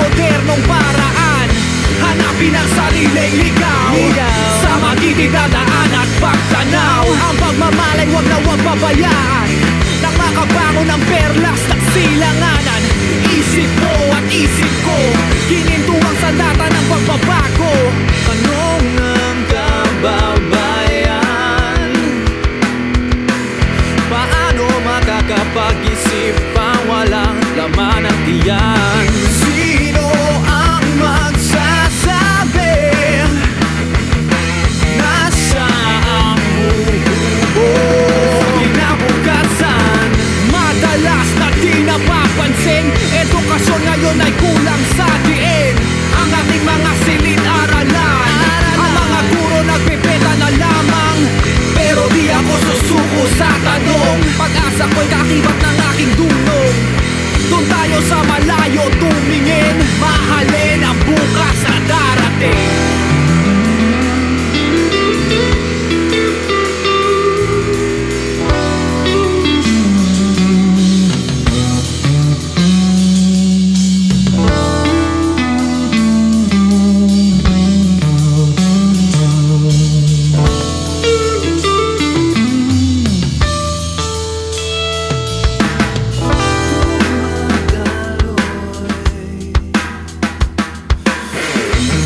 modernong paraan. Hanapin ang sariling ligaw, ligaw. Sa magigidadaan at pagtanaw. Ang pagmamalay wag na wag pabayaan. Nakakabangon ang pera Này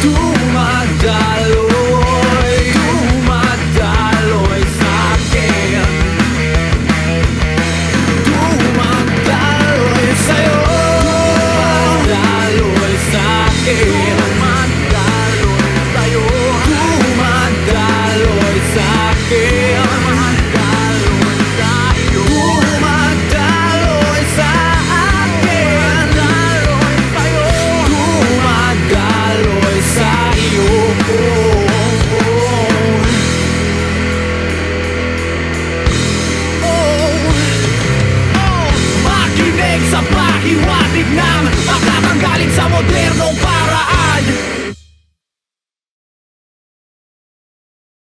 tu mata no